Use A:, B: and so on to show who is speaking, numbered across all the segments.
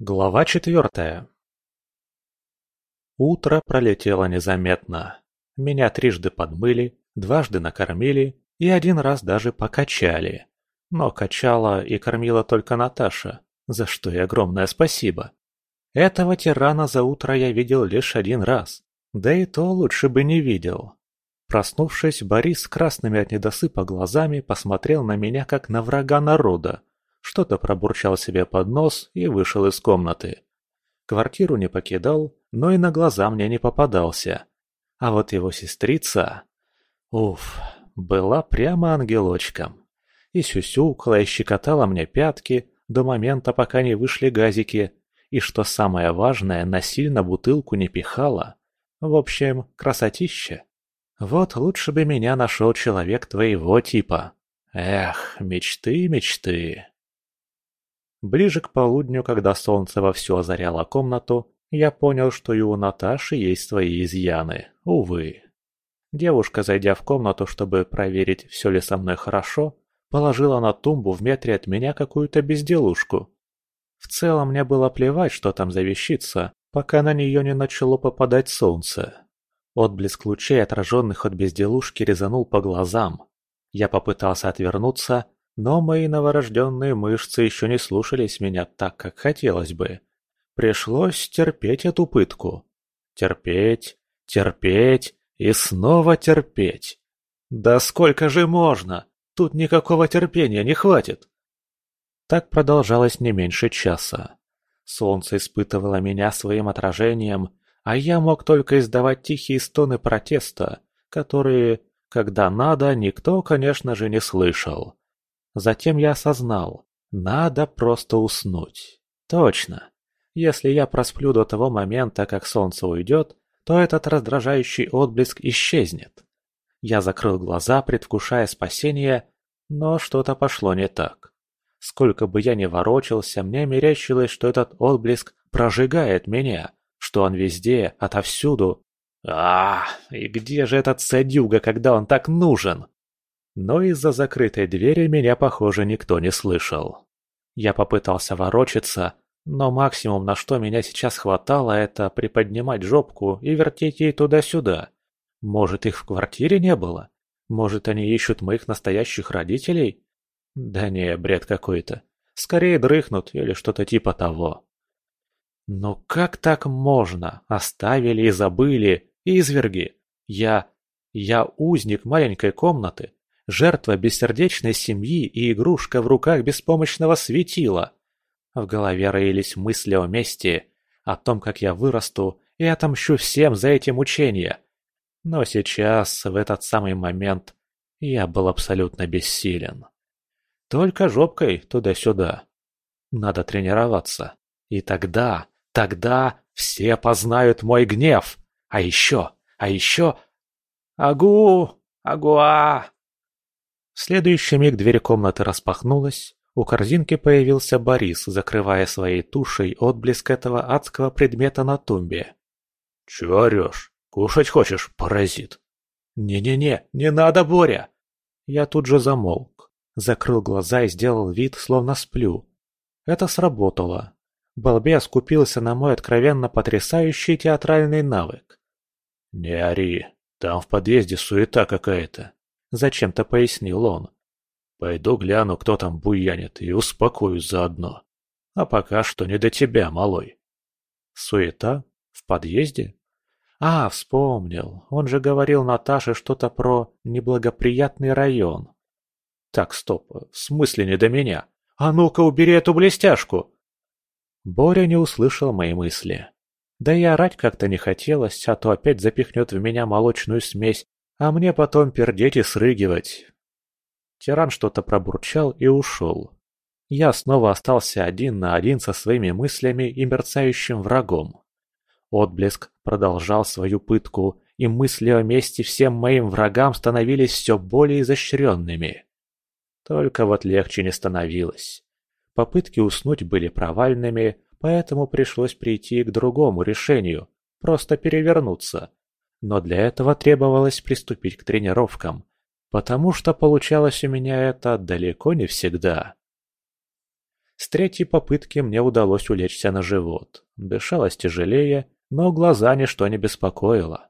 A: Глава четвертая Утро пролетело незаметно. Меня трижды подмыли, дважды накормили и один раз даже покачали. Но качала и кормила только Наташа, за что и огромное спасибо. Этого тирана за утро я видел лишь один раз, да и то лучше бы не видел. Проснувшись, Борис с красными от недосыпа глазами посмотрел на меня как на врага народа, что-то пробурчал себе под нос и вышел из комнаты. Квартиру не покидал, но и на глаза мне не попадался. А вот его сестрица... Уф, была прямо ангелочком. И сюсюкала, и щекотала мне пятки до момента, пока не вышли газики, и, что самое важное, насильно бутылку не пихала. В общем, красотища. Вот лучше бы меня нашел человек твоего типа. Эх, мечты, мечты. Ближе к полудню, когда солнце вовсю озаряло комнату, я понял, что и у Наташи есть свои изъяны, увы. Девушка, зайдя в комнату, чтобы проверить, все ли со мной хорошо, положила на тумбу в метре от меня какую-то безделушку. В целом мне было плевать, что там за вещица, пока на нее не начало попадать солнце. Отблеск лучей, отраженных от безделушки, резанул по глазам. Я попытался отвернуться, но мои новорожденные мышцы еще не слушались меня так, как хотелось бы. Пришлось терпеть эту пытку. Терпеть, терпеть и снова терпеть. Да сколько же можно? Тут никакого терпения не хватит. Так продолжалось не меньше часа. Солнце испытывало меня своим отражением, а я мог только издавать тихие стоны протеста, которые, когда надо, никто, конечно же, не слышал. Затем я осознал, надо просто уснуть. Точно. Если я просплю до того момента, как солнце уйдет, то этот раздражающий отблеск исчезнет. Я закрыл глаза, предвкушая спасение, но что-то пошло не так. Сколько бы я ни ворочался, мне мерещилось, что этот отблеск прожигает меня, что он везде, отовсюду. А, и где же этот садюга, когда он так нужен? Но из-за закрытой двери меня, похоже, никто не слышал. Я попытался ворочаться, но максимум, на что меня сейчас хватало, это приподнимать жопку и вертеть ей туда-сюда. Может, их в квартире не было? Может, они ищут моих настоящих родителей? Да не, бред какой-то. Скорее дрыхнут или что-то типа того. Ну как так можно? Оставили и забыли, изверги. Я... я узник маленькой комнаты, жертва бессердечной семьи и игрушка в руках беспомощного светила. В голове роились мысли о мести, о том, как я вырасту и отомщу всем за эти мучения. Но сейчас, в этот самый момент, я был абсолютно бессилен. Только жопкой туда-сюда. Надо тренироваться. И тогда, тогда все познают мой гнев. А еще, а еще... Агу! Агуа! В следующий миг дверь комнаты распахнулась, у корзинки появился Борис, закрывая своей тушей отблеск этого адского предмета на тумбе.
B: «Чего орешь? Кушать хочешь, паразит?»
A: «Не-не-не, не надо, Боря!» Я тут же замолк, закрыл глаза и сделал вид, словно сплю. Это сработало. Балбес купился на мой откровенно потрясающий театральный навык.
B: «Не ори, там в подъезде суета какая-то», —
A: зачем-то пояснил он.
B: «Пойду гляну, кто там буянит, и успокоюсь заодно. А пока что не до тебя, малой».
A: «Суета? В подъезде?» «А, вспомнил. Он же говорил Наташе что-то про неблагоприятный район». «Так, стоп. В смысле не до меня? А ну-ка, убери эту блестяшку!» Боря не услышал мои мысли. Да и орать как-то не хотелось, а то опять запихнет в меня молочную смесь а мне потом пердеть и срыгивать. Тиран что-то пробурчал и ушел. Я снова остался один на один со своими мыслями и мерцающим врагом. Отблеск продолжал свою пытку, и мысли о мести всем моим врагам становились все более изощренными. Только вот легче не становилось. Попытки уснуть были провальными, поэтому пришлось прийти к другому решению – просто перевернуться, но для этого требовалось приступить к тренировкам, потому что получалось у меня это далеко не всегда. С третьей попытки мне удалось улечься на живот. Дышалось тяжелее, но глаза ничто не беспокоило.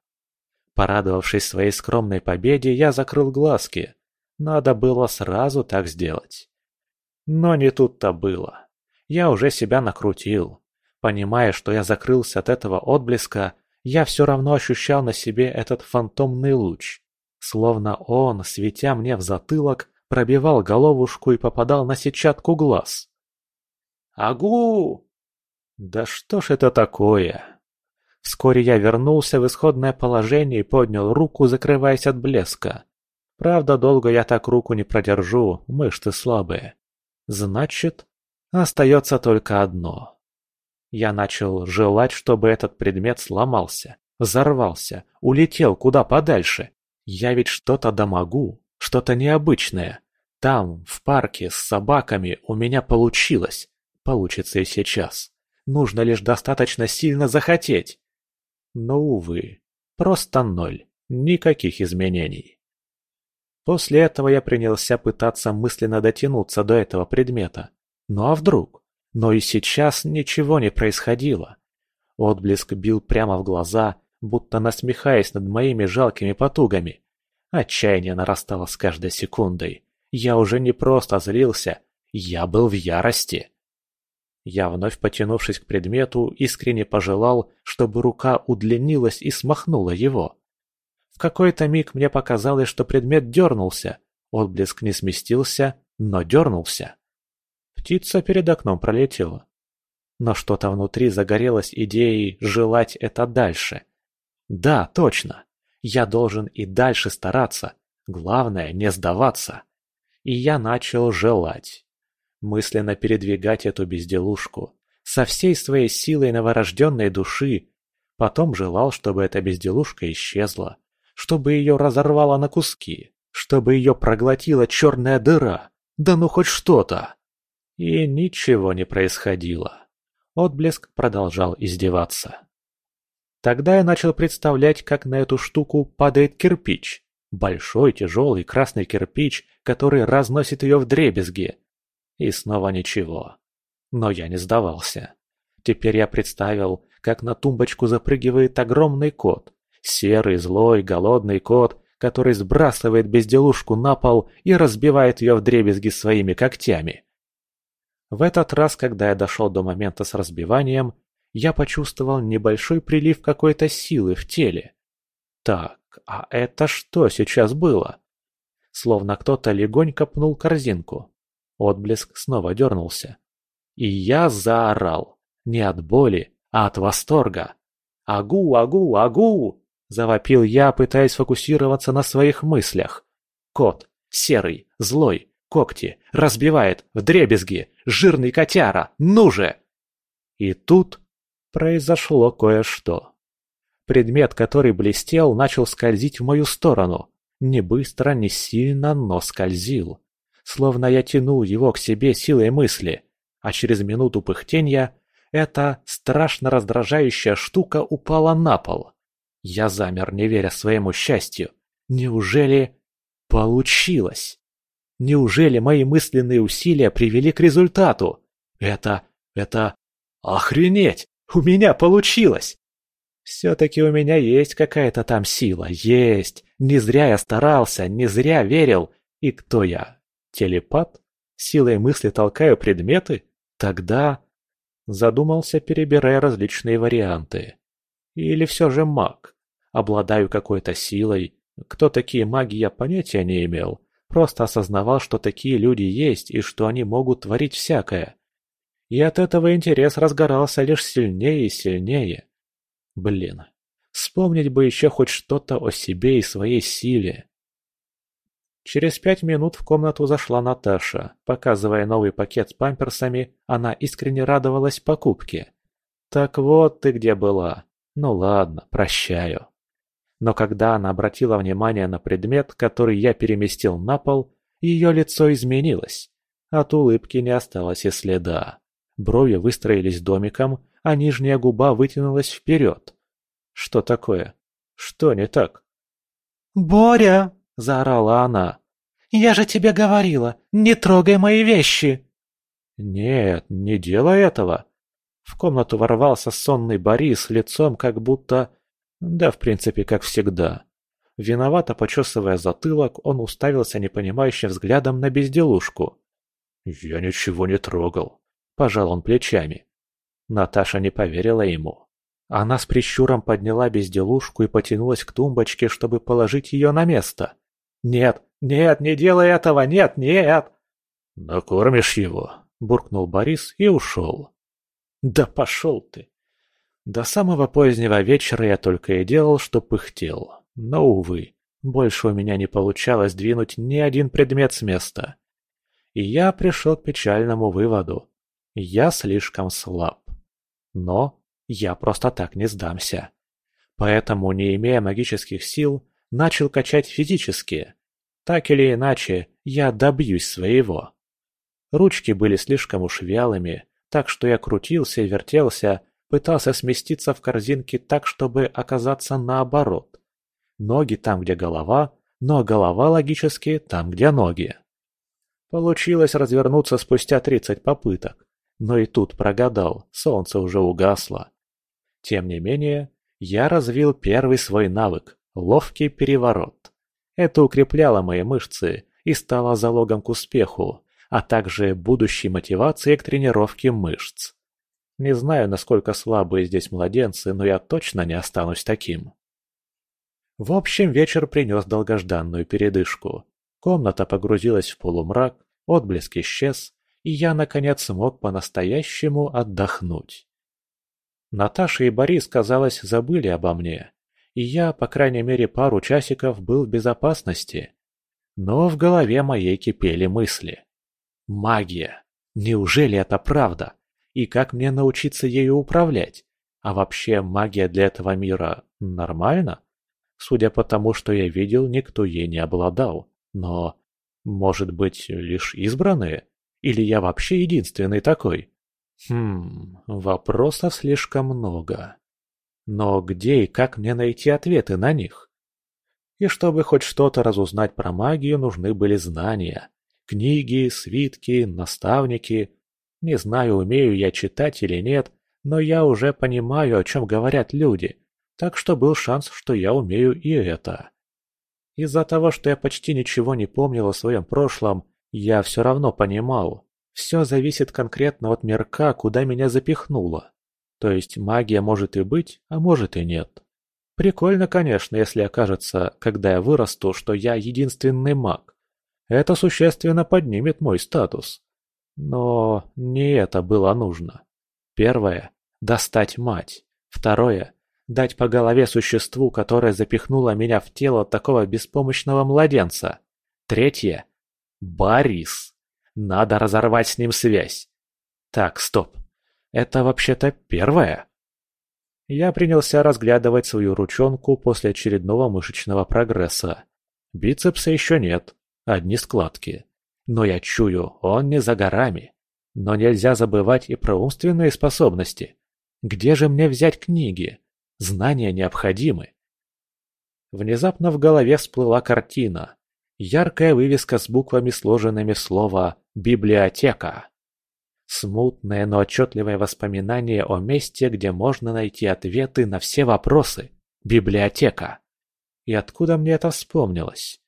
A: Порадовавшись своей скромной победе, я закрыл глазки. Надо было сразу так сделать. Но не тут-то было. Я уже себя накрутил. Понимая, что я закрылся от этого отблеска, я все равно ощущал на себе этот фантомный луч. Словно он, светя мне в затылок, пробивал головушку и попадал на сетчатку глаз. «Агу!» Да что ж это такое? Вскоре я вернулся в исходное положение и поднял руку, закрываясь от блеска. Правда, долго я так руку не продержу, мышцы слабые. Значит, остается только одно. Я начал желать, чтобы этот предмет сломался, взорвался, улетел куда подальше. Я ведь что-то да могу, что-то необычное. Там, в парке, с собаками у меня получилось. Получится и сейчас. Нужно лишь достаточно сильно захотеть. Но, увы, просто ноль. Никаких изменений. После этого я принялся пытаться мысленно дотянуться до этого предмета. Ну а вдруг? Но и сейчас ничего не происходило. Отблеск бил прямо в глаза, будто насмехаясь над моими жалкими потугами. Отчаяние нарастало с каждой секундой. Я уже не просто злился, я был в ярости. Я, вновь потянувшись к предмету, искренне пожелал, чтобы рука удлинилась и смахнула его. В какой-то миг мне показалось, что предмет дернулся. Отблеск не сместился, но дернулся. Птица перед окном пролетела. Но что-то внутри загорелось идеей желать это дальше. Да, точно. Я должен и дальше стараться. Главное, не сдаваться. И я начал желать. Мысленно передвигать эту безделушку. Со всей своей силой новорожденной души. Потом желал, чтобы эта безделушка исчезла. Чтобы ее разорвало на куски. Чтобы ее проглотила черная дыра. Да ну хоть что-то. И ничего не происходило. Отблеск продолжал издеваться. Тогда я начал представлять, как на эту штуку падает кирпич. Большой, тяжелый красный кирпич, который разносит ее в дребезги. И снова ничего. Но я не сдавался. Теперь я представил, как на тумбочку запрыгивает огромный кот. Серый, злой, голодный кот, который сбрасывает безделушку на пол и разбивает ее в дребезги своими когтями. В этот раз, когда я дошел до момента с разбиванием, я почувствовал небольшой прилив какой-то силы в теле. Так, а это что сейчас было? Словно кто-то легонько пнул корзинку. Отблеск снова дернулся. И я заорал. Не от боли, а от восторга. «Агу, агу, агу!» – завопил я, пытаясь фокусироваться на своих мыслях. Кот, серый, злой, когти, разбивает, вдребезги, жирный котяра, ну же! И тут произошло кое-что. Предмет, который блестел, начал скользить в мою сторону. Не быстро, не сильно, но скользил. Словно я тянул его к себе силой мысли. А через минуту пыхтенья эта страшно раздражающая штука упала на пол. Я замер, не веря своему счастью. Неужели получилось? Неужели мои мысленные усилия привели к результату? Это... это... Охренеть! У меня получилось! Все-таки у меня есть какая-то там сила, есть. Не зря я старался, не зря верил. И кто я? Телепат? Силой мысли толкаю предметы? Тогда... Задумался, перебирая различные варианты. Или все же маг? Обладаю какой-то силой. Кто такие маги, я понятия не имел. Просто осознавал, что такие люди есть и что они могут творить всякое. И от этого интерес разгорался лишь сильнее и сильнее. Блин, вспомнить бы еще хоть что-то о себе и своей силе. Через пять минут в комнату зашла Наташа. Показывая новый пакет с памперсами, она искренне радовалась покупке. «Так вот ты где была. Ну ладно, прощаю». Но когда она обратила внимание на предмет, который я переместил на пол, ее лицо изменилось. От улыбки не осталось и следа. Брови выстроились домиком, а нижняя губа вытянулась вперед. Что такое? Что не так?
C: «Боря!»
A: – заорала она.
C: «Я же тебе говорила, не трогай мои вещи!»
A: Нет, не делай этого. В комнату ворвался сонный Борис лицом как будто... Да, в принципе, как всегда. Виновато почесывая затылок, он уставился непонимающим взглядом на безделушку. «Я ничего не трогал», – пожал он плечами. Наташа не поверила ему. Она с прищуром подняла безделушку и потянулась к тумбочке, чтобы положить ее на место. «Нет, нет, не делай этого, нет, нет!»
B: «Накормишь его», – буркнул Борис и ушел.
A: «Да пошел ты!» До самого позднего вечера я только и делал, что пыхтел. Но, увы, больше у меня не получалось двинуть ни один предмет с места. И я пришел к печальному выводу. Я слишком слаб. Но я просто так не сдамся. Поэтому, не имея магических сил, начал качать физически. Так или иначе, я добьюсь своего. Ручки были слишком уж вялыми, так что я крутился и вертелся, пытался сместиться в корзинке так, чтобы оказаться наоборот. Ноги там, где голова, но голова логически там, где ноги. Получилось развернуться спустя 30 попыток, но и тут прогадал, солнце уже угасло. Тем не менее, я развил первый свой навык – ловкий переворот. Это укрепляло мои мышцы и стало залогом к успеху, а также будущей мотивацией к тренировке мышц. Не знаю, насколько слабые здесь младенцы, но я точно не останусь таким. В общем, вечер принес долгожданную передышку. Комната погрузилась в полумрак, отблеск исчез, и я, наконец, смог по-настоящему отдохнуть. Наташа и Борис, казалось, забыли обо мне, и я, по крайней мере, пару часиков был в безопасности. Но в голове моей кипели мысли. Магия. Неужели это правда? И как мне научиться ею управлять? А вообще магия для этого мира нормально? Судя по тому, что я видел, никто ей не обладал. Но, может быть, лишь избранные? Или я вообще единственный такой? Хм, вопросов слишком много. Но где и как мне найти ответы на них? И чтобы хоть что-то разузнать про магию, нужны были знания. Книги, свитки, наставники. Не знаю, умею я читать или нет, но я уже понимаю, о чем говорят люди, так что был шанс, что я умею и это. Из-за того, что я почти ничего не помнил о своем прошлом, я все равно понимал, все зависит конкретно от мирка, куда меня запихнуло. То есть магия может и быть, а может и нет. Прикольно, конечно, если окажется, когда я вырасту, что я единственный маг. Это существенно поднимет мой статус. Но не это было нужно. Первое – достать мать. Второе – дать по голове существу, которое запихнуло меня в тело такого беспомощного младенца. Третье – Борис. Надо разорвать с ним связь. Так, стоп. Это вообще-то первое. Я принялся разглядывать свою ручонку после очередного мышечного прогресса. Бицепса еще нет, одни складки. Но я чую, он не за горами. Но нельзя забывать и про умственные способности. Где же мне взять книги? Знания необходимы. Внезапно в голове всплыла картина. Яркая вывеска с буквами, сложенными в слово «библиотека». Смутное, но отчетливое воспоминание о месте, где можно найти ответы на все вопросы. Библиотека. И откуда мне это вспомнилось?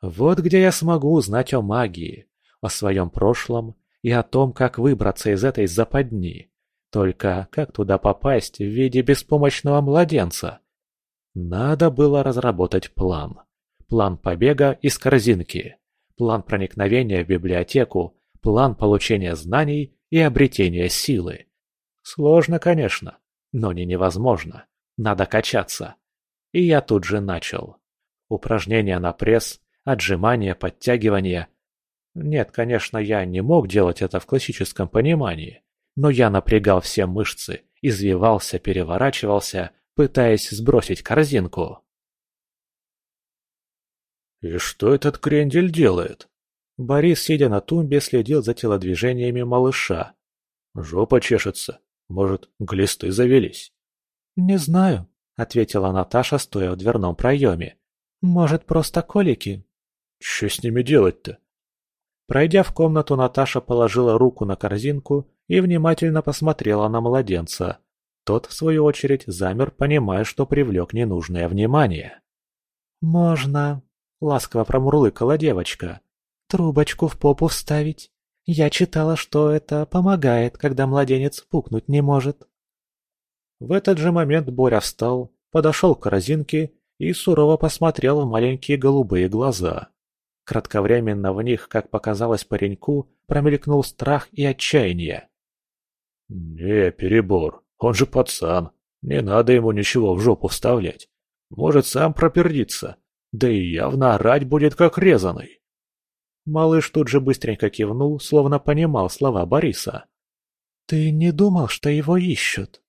A: Вот где я смогу узнать о магии, о своем прошлом и о том, как выбраться из этой западни. Только как туда попасть в виде беспомощного младенца? Надо было разработать план. План побега из корзинки. План проникновения в библиотеку. План получения знаний и обретения силы. Сложно, конечно, но не невозможно. Надо качаться. И я тут же начал. Упражнения на пресс, отжимания, подтягивания. Нет, конечно, я не мог делать это в классическом понимании, но я напрягал все мышцы, извивался, переворачивался, пытаясь сбросить корзинку.
B: «И что этот крендель делает?»
A: Борис, сидя на тумбе, следил за телодвижениями малыша.
B: «Жопа чешется. Может, глисты завелись?»
C: «Не знаю», — ответила Наташа, стоя в дверном проеме. «Может, просто колики?»
B: Что с ними делать-то?
A: Пройдя в комнату, Наташа положила руку на корзинку и внимательно посмотрела на младенца. Тот, в свою очередь, замер, понимая, что привлек ненужное внимание. «Можно», — ласково промурлыкала девочка, — «трубочку в попу вставить. Я читала, что это помогает, когда младенец пукнуть не может». В этот же момент Боря встал, подошел к корзинке и сурово посмотрел в маленькие голубые глаза. Кратковременно в них, как показалось пареньку, промелькнул страх и отчаяние.
B: «Не, перебор, он же пацан, не надо ему ничего в жопу вставлять. Может сам пропердиться, да и явно орать будет как резаный».
A: Малыш тут же быстренько кивнул, словно понимал слова Бориса. «Ты не думал, что его ищут?»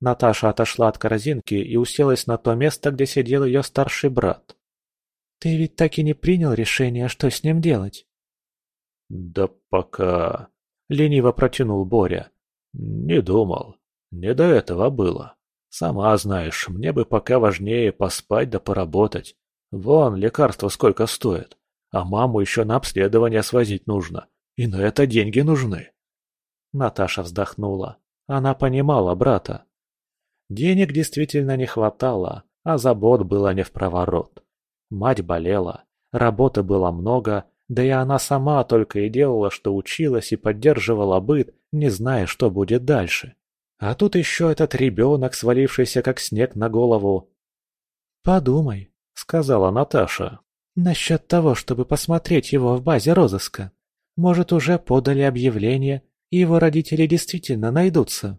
A: Наташа отошла от корзинки и уселась на то место, где сидел ее старший брат. «Ты ведь так и не принял решение, что с ним делать?»
B: «Да пока...» — лениво протянул Боря. «Не думал. Не до этого было. Сама знаешь, мне бы пока важнее поспать да поработать. Вон, лекарства сколько стоят. А маму еще на обследование свозить нужно. И на это деньги нужны».
A: Наташа вздохнула. Она понимала брата. Денег действительно не хватало, а забот было не в проворот. Мать болела, работы было много, да и она сама только и делала, что училась и поддерживала быт, не зная, что будет дальше. А тут еще этот ребенок, свалившийся как снег на голову. «Подумай», — сказала Наташа, — «насчет того, чтобы посмотреть его в базе розыска. Может, уже подали объявление, и его родители действительно найдутся».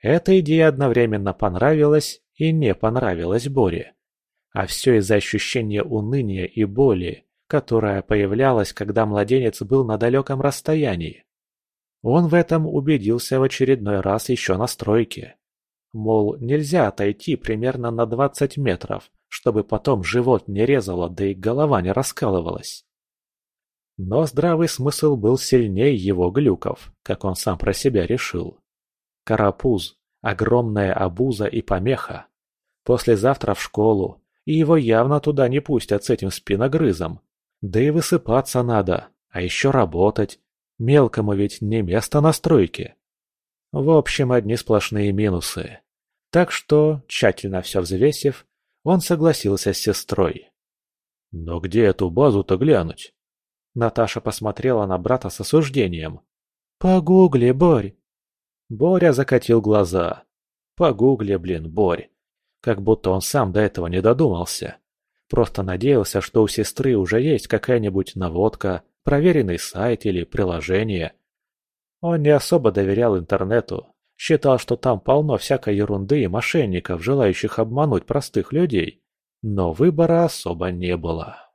A: Эта идея одновременно понравилась и не понравилась Боре. А все из-за ощущения уныния и боли, которая появлялась, когда младенец был на далеком расстоянии. Он в этом убедился в очередной раз еще на стройке. Мол, нельзя отойти примерно на 20 метров, чтобы потом живот не резало, да и голова не раскалывалась. Но здравый смысл был сильнее его глюков, как он сам про себя решил. Карапуз – огромная обуза и помеха. Послезавтра в школу, и его явно туда не пустят с этим спиногрызом. Да и высыпаться надо, а еще работать. Мелкому ведь не место на стройке. В общем, одни сплошные минусы. Так что, тщательно все взвесив, он согласился с сестрой.
B: «Но где эту базу-то глянуть?»
A: Наташа посмотрела на брата с осуждением. «Погугли, Борь!» Боря закатил глаза. Погугли, блин, Борь. Как будто он сам до этого не додумался. Просто надеялся, что у сестры уже есть какая-нибудь наводка, проверенный сайт или приложение. Он не особо доверял интернету, считал, что там полно всякой ерунды и мошенников, желающих обмануть простых людей. Но выбора особо не было.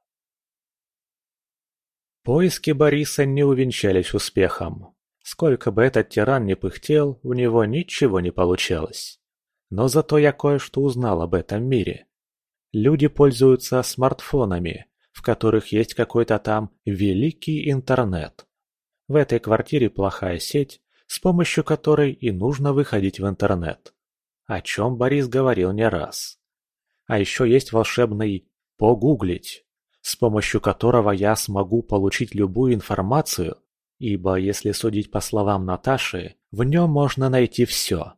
A: Поиски Бориса не увенчались успехом. Сколько бы этот тиран ни пыхтел, у него ничего не получалось. Но зато я кое-что узнал об этом мире. Люди пользуются смартфонами, в которых есть какой-то там великий интернет. В этой квартире плохая сеть, с помощью которой и нужно выходить в интернет. О чем Борис говорил не раз. А еще есть волшебный «погуглить», с помощью которого я смогу получить любую информацию, Ибо, если судить по словам Наташи, в нем можно найти все.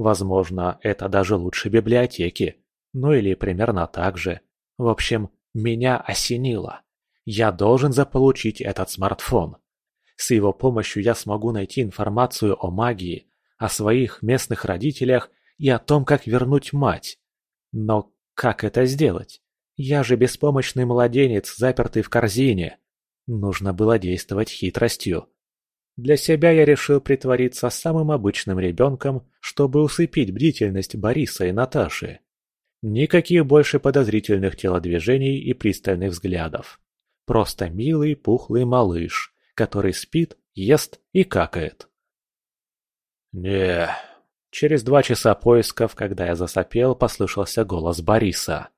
A: Возможно, это даже лучше библиотеки. Ну или примерно так же. В общем, меня осенило. Я должен заполучить этот смартфон. С его помощью я смогу найти информацию о магии, о своих местных родителях и о том, как вернуть мать. Но как это сделать? Я же беспомощный младенец, запертый в корзине. Нужно было действовать хитростью. Для себя я решил притвориться самым обычным ребенком, чтобы усыпить бдительность Бориса и Наташи. Никаких больше подозрительных телодвижений и пристальных взглядов. Просто милый пухлый малыш, который спит, ест и какает.
B: не
A: Через два часа поисков, когда я засопел, послышался голос Бориса.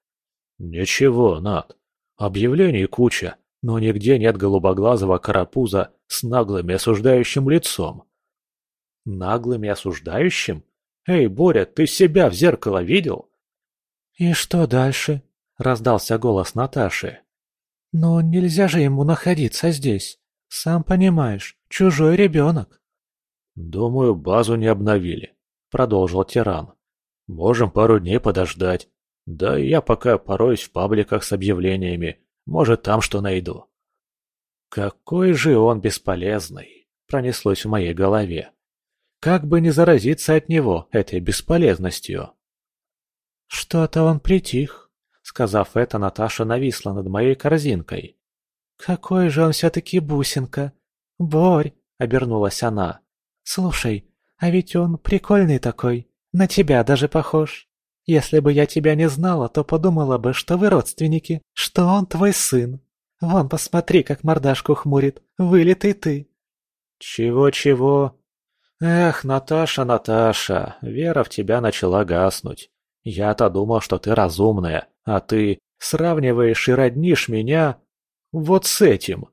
B: «Ничего, Над. Объявлений куча, но нигде нет голубоглазого карапуза с наглым и осуждающим лицом.
A: Наглым и осуждающим? Эй, Боря, ты себя в зеркало видел? И что дальше? Раздался голос Наташи. Но нельзя же ему находиться здесь.
C: Сам понимаешь, чужой ребенок.
B: «Думаю, базу не обновили», — продолжил тиран. «Можем пару дней подождать. Да и я пока пороюсь в пабликах с объявлениями. Может, там что найду».
A: «Какой же он бесполезный!» — пронеслось в моей голове. «Как бы не заразиться от него этой бесполезностью!»
C: «Что-то он притих», — сказав это, Наташа нависла над моей корзинкой. «Какой же он все-таки бусинка! Борь!» — обернулась она. «Слушай, а ведь он прикольный такой, на тебя даже похож. Если бы я тебя не знала, то подумала бы, что вы родственники, что он твой сын. Вон, посмотри, как мордашку хмурит, вылитый ты».
A: «Чего-чего?» «Эх, Наташа, Наташа, вера в тебя начала гаснуть. Я-то думал, что ты разумная, а ты сравниваешь и роднишь меня вот с этим».